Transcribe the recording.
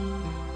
嗯。